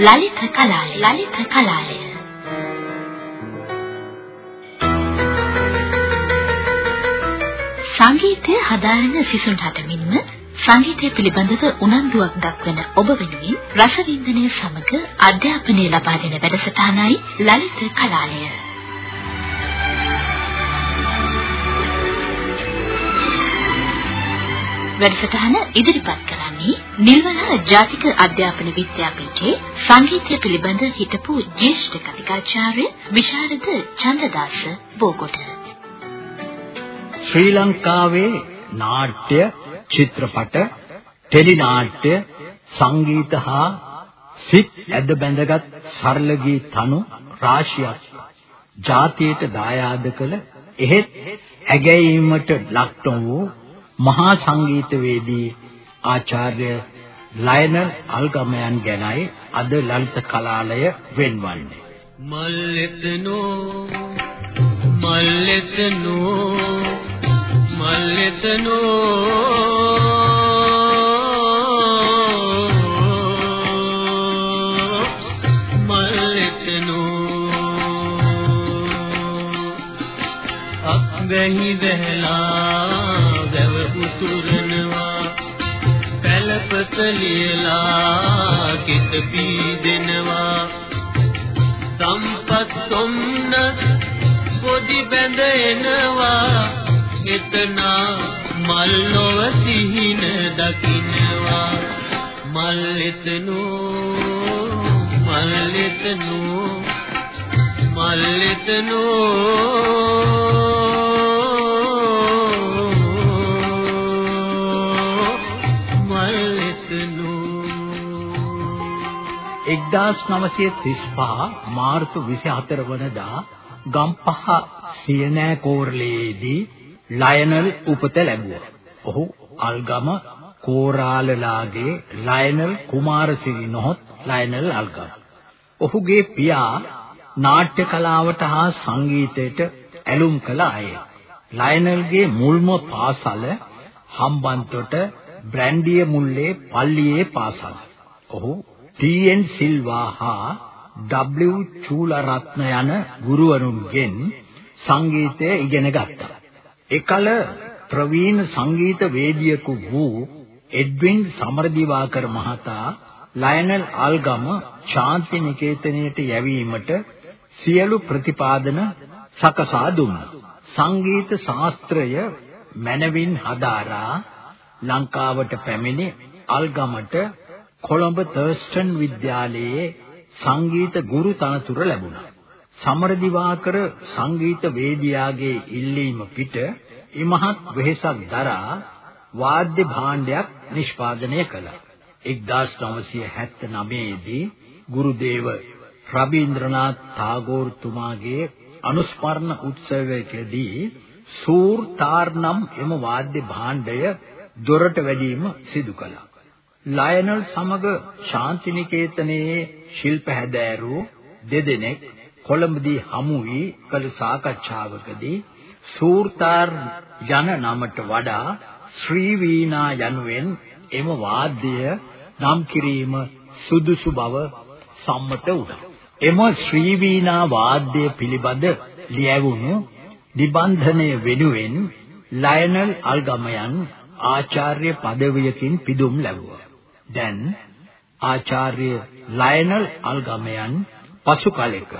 ලලිත කලාලය ලලිත කලාලය සංගීතය හදාරන සිසුන්ට මෙන්ම සංගීතය පිළිබඳව උනන්දුවක් දක්වන ඔබ වෙනුවෙන් රසවින්දනය සමග අධ්‍යාපනය ලබා දෙන වැඩසටහනයි ලලිත කලාලය. වැඩසටහන ඉදිරිපත් කරන්නේ නිල්වලා ජාතික අධ්‍යාපන විද්‍යාපීඨයේ සංගීතය පිළිබඳ හිටපු ජ්‍යෙෂ්ඨ කතිකාචාර්ය විශාරද චන්ද්‍රදාස බෝගොඩ. ශ්‍රී ලංකාවේ නාට්‍ය චිත්‍රපට ටෙලි නාට්‍ය සංගීත හා සිත් ඇද බැඳගත් සරල ගී තනු රාශියක් ජාතියට දායාද කළ එහෙත් ඇගැයීමට ලක්තො වූ මහා සංගීතවේදී ආචාර්ය ලයනල් අල්ගමයන් ගැනයි අද ලලිත කලාලය වෙන්වන්නේ. මල්ලෙතනෝ මල්ලෙතනෝ මල්ලෙතනෝ. මල්ලෙතනෝ අක්ගහි දහලා වැව උතුරනවා පැලපත ලියලා කිත පීදෙනවා. සම්පත් සොම්න පොඩි බැඳ එනවා. එතනා මල් නොව සිහින දකින්නවා. මල් එතනෝ මල් එතනෝ මල් එතනෝ. 1935 මාර්තු 24 වනදා ගම්පහ සියනෑ කෝරළේදී ලයනල් උපත ලැබුවා. ඔහු අල්ගම කෝරාලලාගේ ලයනල් කුමාරසිරි නොහොත් ලයනල් අල්ගම. ඔහුගේ පියා නාට්‍ය කලාවට හා සංගීතයට ඇලුම් කළ අය. ලයනල්ගේ මුල්ම පාසල හම්බන්තොට බ්‍රැන්ඩිය මුල්ලේ පල්ලියේ පාසල. ඔහු ටී.එන්. සිල්වා හා W. චූලරත්න යන ගුරුවරුන්ගෙන් සංගීතය ඉගෙන ගත්තා. එකල ප්‍රවීණ සංගීත වේදිකයෙකු වූ එඩ්වින් සමරදිවාකර මහතා ලයනල් අල්ගම ශාන්ති නිකේතනයට යැවීමට සියලු ප්‍රතිපාදන සකසා දුන්නා. සංගීත ශාස්ත්‍රය මනවින් හදාරා ලංකාවට පැමිණි අල්ගමට කොළඹ තර්ස්ටන් විද්‍යාලයේ සංගීත ගුරු තනතුර ලැබුණා. සමරදිවාකර සංගීත වේදියාගේ ඉල්ලීම පිට ඉමහත් වෙහෙසක් දරා වාද්‍ය භාණ්ඩයක් නිෂ්පාදනය කළා. 1979 දී ගුරුදේව රබීන්ද්‍රනාත් tagore තුමාගේ අනුස්මරණ උත්සවයකදී සූර් තාර් නම් එම වාද්‍ය භාණ්ඩය දොරට වැඩිම සිදු කළා. ලයනල් සමග ශාන්තිනිකේතනයේ ශිල්ප හැදෑරූ දෙදෙනෙක් කොළඹදී හමු වී කළ සාකච්ඡාවකදී සූර්තාර් යන නමට වඩා ශ්‍රී වීණා යනුවෙන් එම වාද්‍ය නම් කිරීම සුදුසු බව සම්මත වුණා. එම ශ්‍රී වීණා වාද්‍ය පිළිබඳ ලියවුණු නිබන්ධනය වෙනුවෙන් ලයනල් අල්ගමයන් ආචාර්ය පදවියකින් පිදුම් ලැබුවා. දැන් ආචාර්ය ලයනල් අල්ගමයන් පසු කලෙක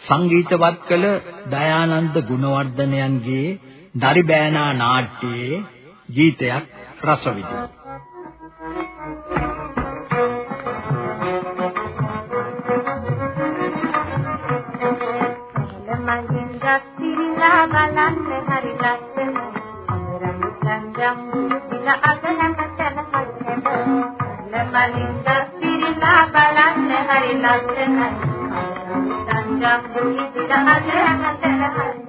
සංගීතවත් කළ දයානන්ද ගුණවර්ධනයන්ගේ දරිබෑනා නාට්‍යයේ ගීතයක් රස විඳිනවා. හරිද මලින් දස්තිරිලා බලන්න හරි ලස්සනයි. සංජම් දුනි දින අගලම තන හරිද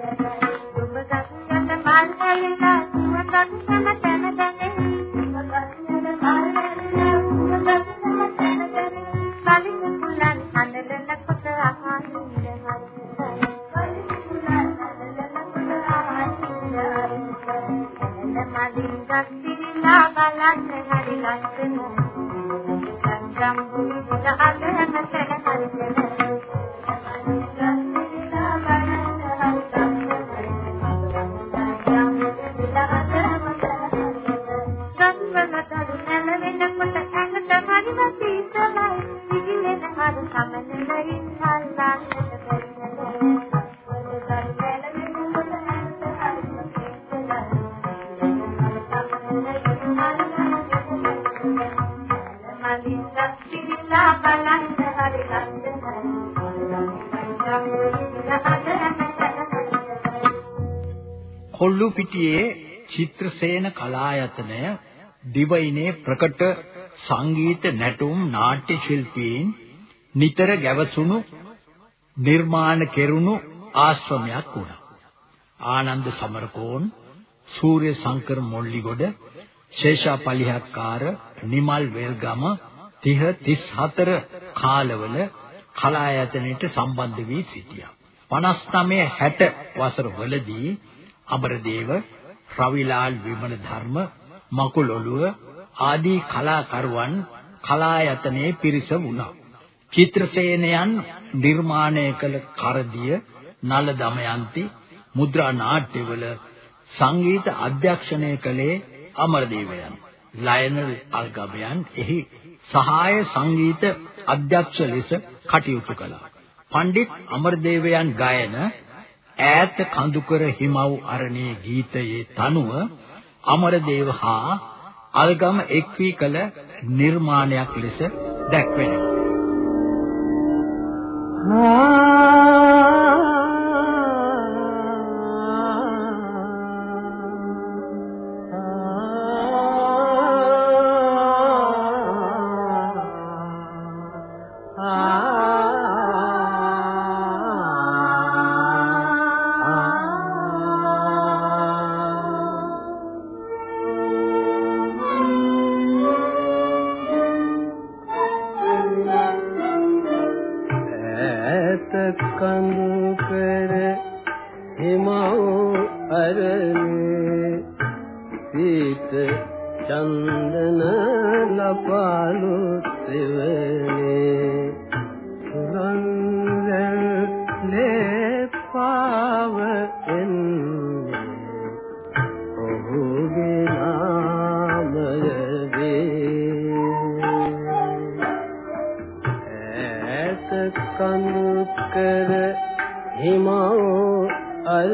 ඔබ සත්‍යත මාල්කලිලා සුවඳත් සම තන දනේ ඔබ සත්‍යත මාල්කලිලා සුවඳත් සම තන දනේ කලින් කුලන් හඳලන කොට අහන්නේ මලින් දස්තිරිලා බලන්න හරි ලස්සන සංගම් බුදු අදහම रंग කොල්ලු පිටියේ චිත්‍රසේන කලායතනය දිවයිනේ ප්‍රකට සංගීත නැටුම් නාට්‍ය ශිල්පීන් නිතර ගැවසුණු නිර්මාණ කෙරුණු ආශ්‍රමයක් වුණා. ආනන්ද සමරකෝන්, සූර්ය සංකර මොල්ලිගොඩ, ශේෂා පලිහක්කාර, නිමල් වෙල්ගම 30 34 කාලවල කලායතනයට සම්බන්ධ වී සිටියා. 59 60 වසර වලදී අමරදේව, රවිලාල් විමල ධර්ම, මකුල් ඔළුව ආදී කලාකරුවන් කලායතනයේ පිරිස වුණා. චිත්‍රසේනයන් නිර්මාණය කළ කරදිය, නල දමයන්ති, මුද්‍රා නාට්‍යවල සංගීත අධ්‍යක්ෂණය කළේ අමරදේවයන්. ලයනල් අල්ගබයන් එහි සහාය සංගීත අධ්‍යක්ෂ ලෙස කටයුතු කළා. පණ්ඩිත් අමරදේවයන් ගායන ඈත කඳුකර හිමව් අරණේ ගීතයේ තනුව අමරදේව හා අල්ගම එක් වී කළ නිර්මාණයක් ලෙස දැක්වෙනවා. अभिमा अर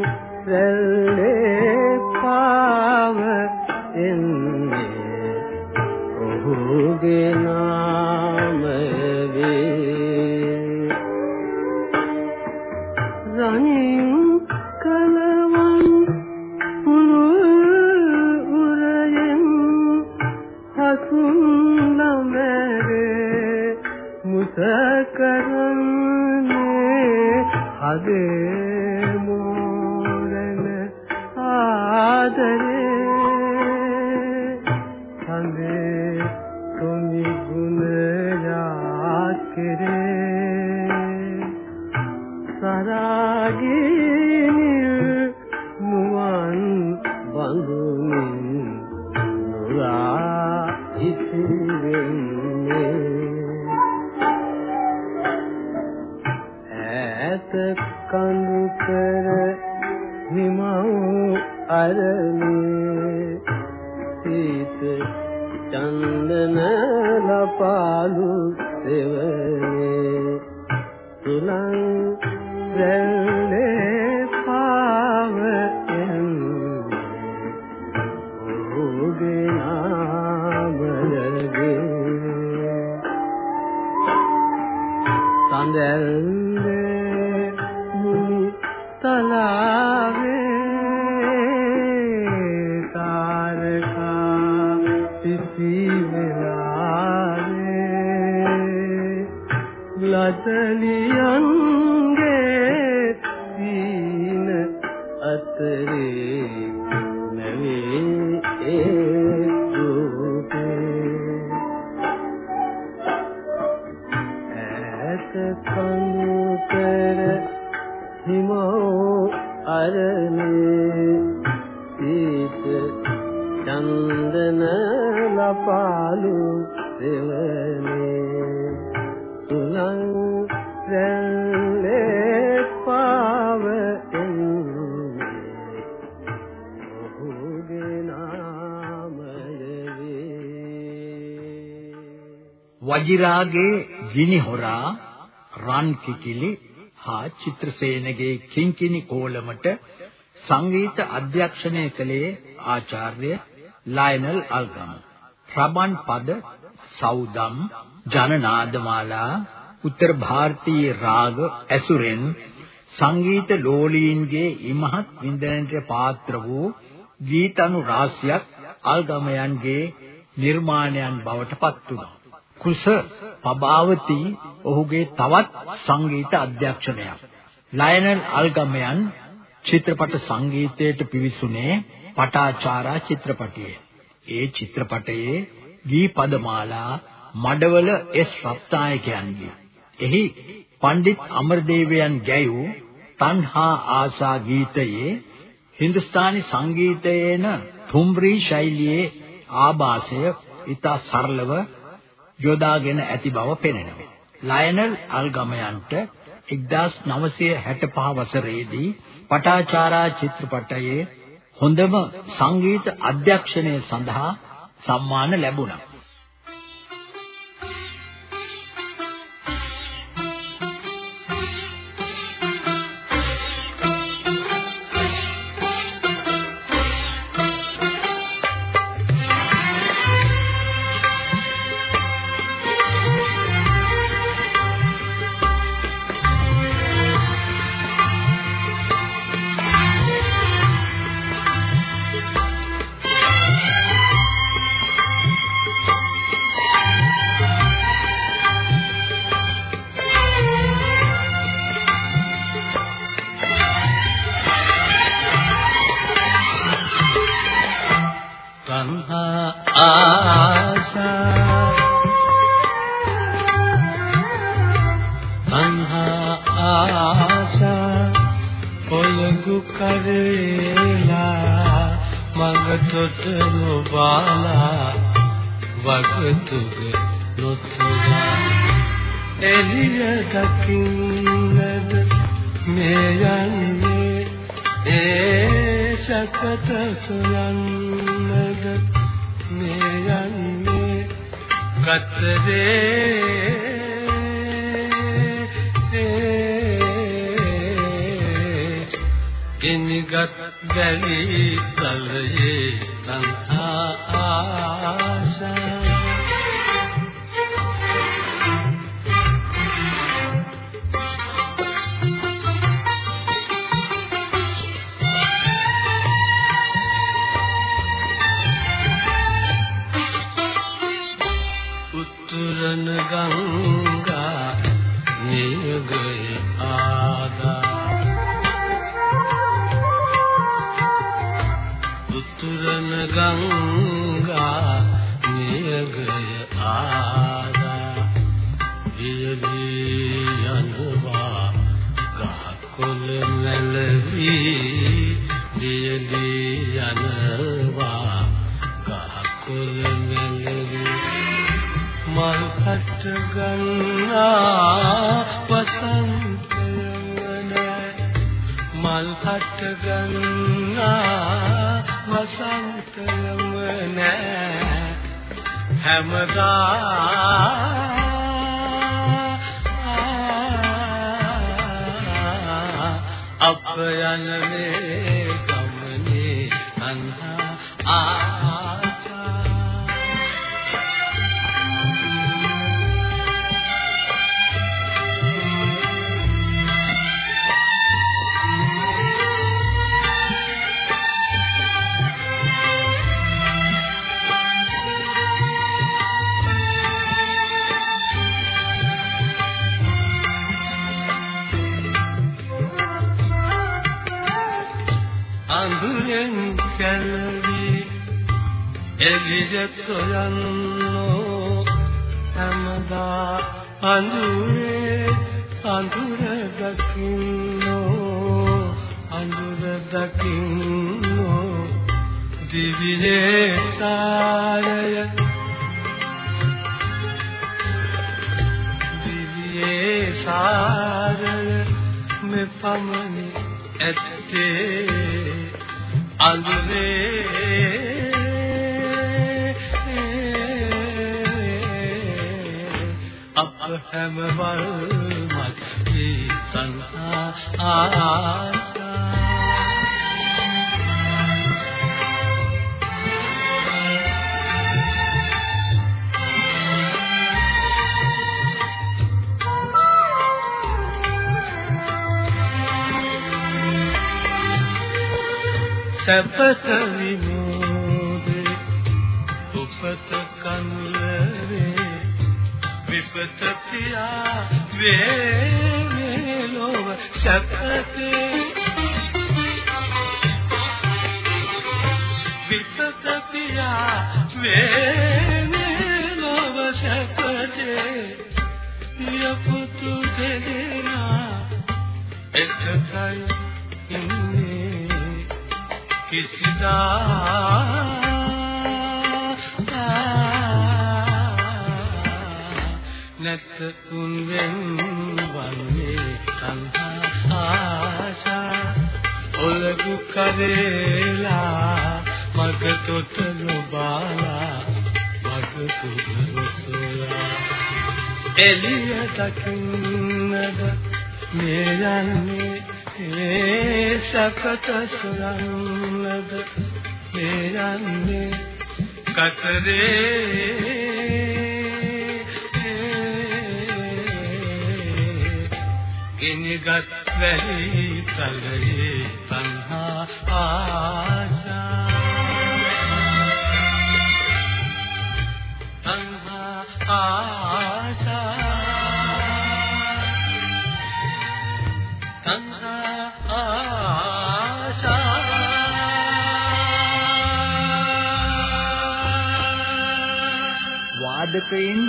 සැල්ලේ පාව එන්නේ ඔහුගේ නාම වේ රණින් කලවන් පුරු උරයෙන් හසුන් නමරේ මුසකරන්නේ හදේ ලපාලු දෙවනේ තුනං වජිරාගේ ගිනි හොරා රන් කිකිලි හා චිත්‍රසේනගේ කිංකිණි කෝලමට සංගීත අධ්‍යක්ෂණය කළේ ආචාර්ය ලයනල් අල්ගම. ප්‍රබන් පද සෞදම් ජනනාදමාලා උත්තර ಭಾರತೀಯ රාග ඇසුරෙන් සංගීත ලෝලීන්ගේ ඉමහත් වින්දනයට පාත්‍ර වූ ගීතනු රාශියක් අල්ගමයන්ගේ නිර්මාණයන් බවට පත් වුණා. කුස පබාවති ඔහුගේ තවත් සංගීත අධ්‍යක්ෂණයක්. ලයනල් අල්ගමයන් චිත්‍රපට සංගීතයට පිවිසුනේ පටාචාරා චිත්‍රපටයේ. ඒ චිත්‍රපටයේ ගී පදමාලා මඩවල එස් රත්නායකයන්ගේ. එහි පණ්ඩිත් අමරදේවයන් ගැයූ තණ්හා ආසා ගීතයේ හින්දුස්ථානි සංගීතයේන තුම්රි ශෛලියේ ආభాසය ඉතා සරලව යොදාගෙන ඇති බව පෙනෙනවා. ලයනල් අල්ගමයන්ට 1965 වසරේදී පටාචාරා චිත්‍රපටයේ හොඳම සංගීත අධ්‍යක්ෂණය සඳහා සම්මාන ලැබුණා. ඉනිගත් බැලි තලයේ තන්හා ආශා උතුරන ගංගා ගන්නා වසන්තයවන මල් හට ගන්නා වසන්තයවන හැමදා එළියට සොයන්නෝ හැමදා අඳුරේ අඳුර දකින්නෝ අඳුර දකින්නෝ. දිවියේ සාරය. දිවියේ සාරය මෙපමණ ඇත්තේ. අඳුරේ හැම වල්මත් මේ සංහා ආසා සැපත විනෝදේ උපත කනුලරේ විපත පියා වේ ලෝව සැපතේ. විපත පියා වේ නැත් උන් වෙන් වන්නේ තණ්හා ආශා. ඔලගු කරේලා මග තොට නොබාලා මග තුන රොසලා එළිය දකින්නද මේ යන්නේ? ඒ සකත සුරන්නද මේ යන්නේ? කතරේ ගිනිගත් වැහි තලයේ තණ්හා ආශා තණ්හා ආශා තණ්හා ආශා වාදකයින්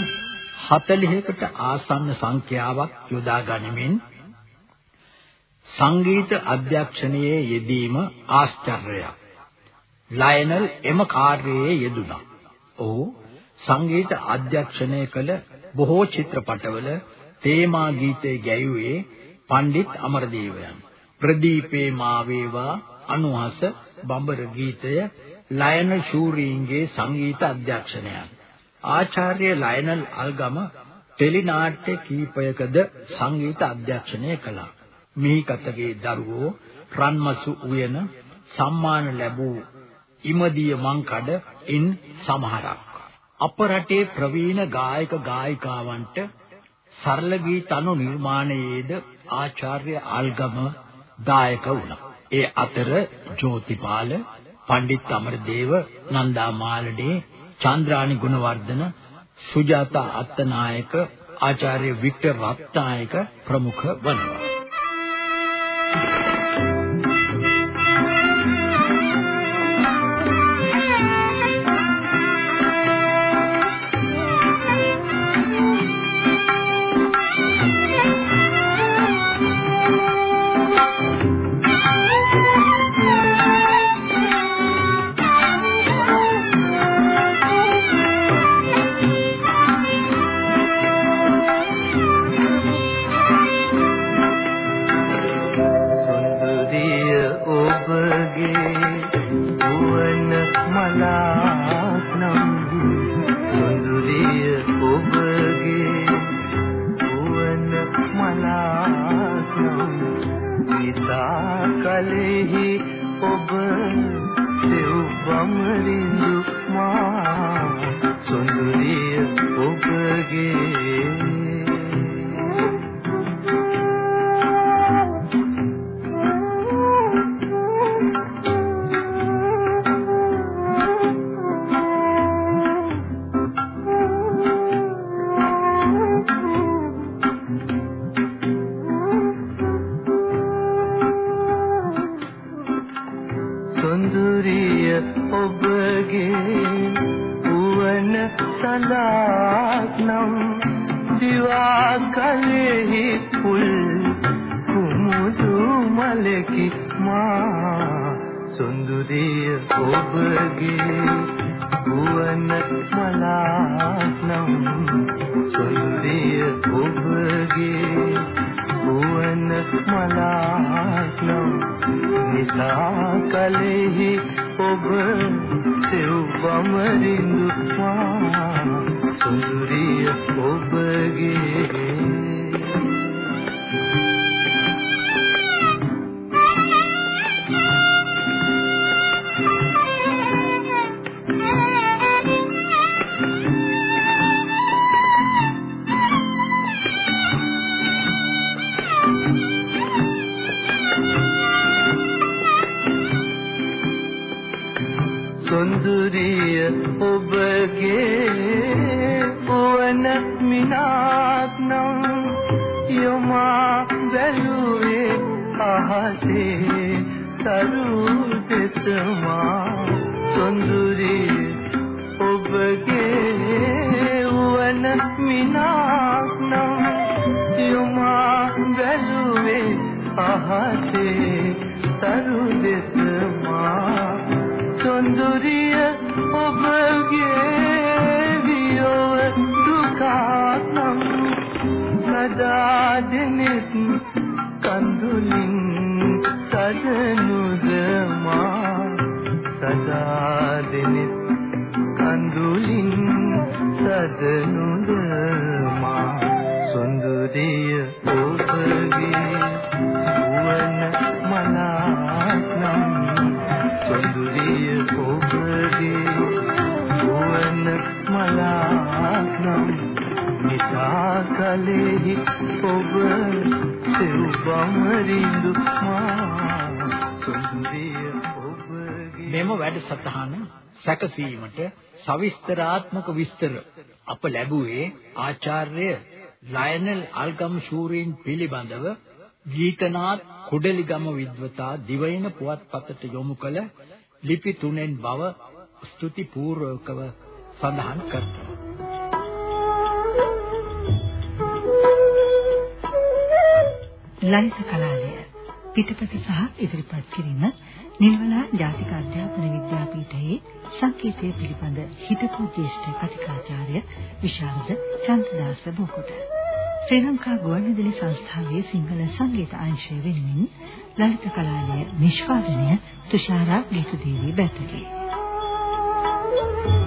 40කට ආසන්න සංඛ්‍යාවක් යොදා ගනිමින් සංගීත අධ්‍යක්ෂණයේ යෙදීම ආශ්චර්යයක්. ලයනල් එම කාර්යයේ යෙදුණා. ඔහු සංගීත අධ්‍යක්ෂණය කළ බොහෝ චිත්‍රපටවල තේමා ගීතය ගැයුවේ පණ්ඩිත් අමරදේවයන්. ප්‍රදීපේ මාවේවා අනුහස බඹර ගීතය ලයනල් ෂූරීන්ගේ සංගීත අධ්‍යක්ෂණයන්. ආචාර්ය ලයනල් අල්ගම ටෙලි නාට්‍ය කීපයකද සංගීත අධ්‍යක්ෂණය කළා. මිහිකතගේ දරුවෝ රන්මසු උයන සම්මාන ලැබූ ඉමදිය මංකඩ ඉන් සමහරක්. අප රටේ ප්‍රවීණ ගායක ගායිකාවන්ට සරල ගීත අනු නිර්මාණයේද ආචාර්ය අල්ගම දායක වුණා. ඒ අතර ජෝතිපාල, පණ්ඩිත් අමරදේව, නන්දා මාලඩේ, චන්ද්‍රානි ගුණවර්ධන, සුජාතා අත්තනායක, ආචාර්ය වික්ටර් රත්නායක ප්‍රමුඛ වනවා. කලෙහි ඔබ සෙව් බමරිඳු මා සොඳුරිය ඔබගේ සුන්දුරිය ඔබගේ ගුවන් මලානම් සුන්දුරිය ඔබගේ ගුවන් මලානම් නිලා කලෙහි ඔබ සෙව්වම රිඳුවා සුන්දුරිය ඔබගේ සොඳුරිය ඔබගේ වන මිනාක් නම් යමා බැලුවේ අහසේ තරු දෙතමා සොඳුරිය ඔබගේ වන මිනාක් නම් යමා බැලුවේ අහසේ තරු දෙතමා දුන්දුරිය ඔබගේ වියව දුකනම් නදාදෙනෙත් කඳුලින් සදනුද මා සදාදෙනෙත් කඳුලින් සදනුද මා සුන්දරිය ඔබගේ වුණ මනා මාලාක් නම් නිසා කලෙහි ඔබ සෙව්වම් රිඳු මා සුන්දිය ඔබගේ මෙම වැඩසටහන සැකසීමට සවිස්තරාත්මක විස්තර අප ලැබුවේ ආචාර්ය ලයනල් අල්ගම් ශූරීන් පිළිබඳව ගීතනාත් කුඩලිගම විද්වතා දිවයින පුවත්පතට යොමු කළ ලිපි තුනෙන් බව ස්තුති පූර්වකව සඳහන් කරනවා. ලලිත කලාලය පිටපත සහ ඉදිරිපත් කිරීම නිල්වලා ජාතික අධ්‍යාපන විද්‍යාපීඨයේ සංකීර්ණය පිළිබඳ හිතකෝ ජ්‍යෙෂ්ඨ අධිකාචාර්ය විශාරද චන්දදාස බෝකොට ශ්‍රී ලංකා ගුවන්විදුලි සංස්ථාවේ සිංහල සංගීත අංශය වෙනුවෙන් ලලිත කලාලය නිෂ්පාදනය තුෂාරා ගීතදේවී බැතගේ Thank you.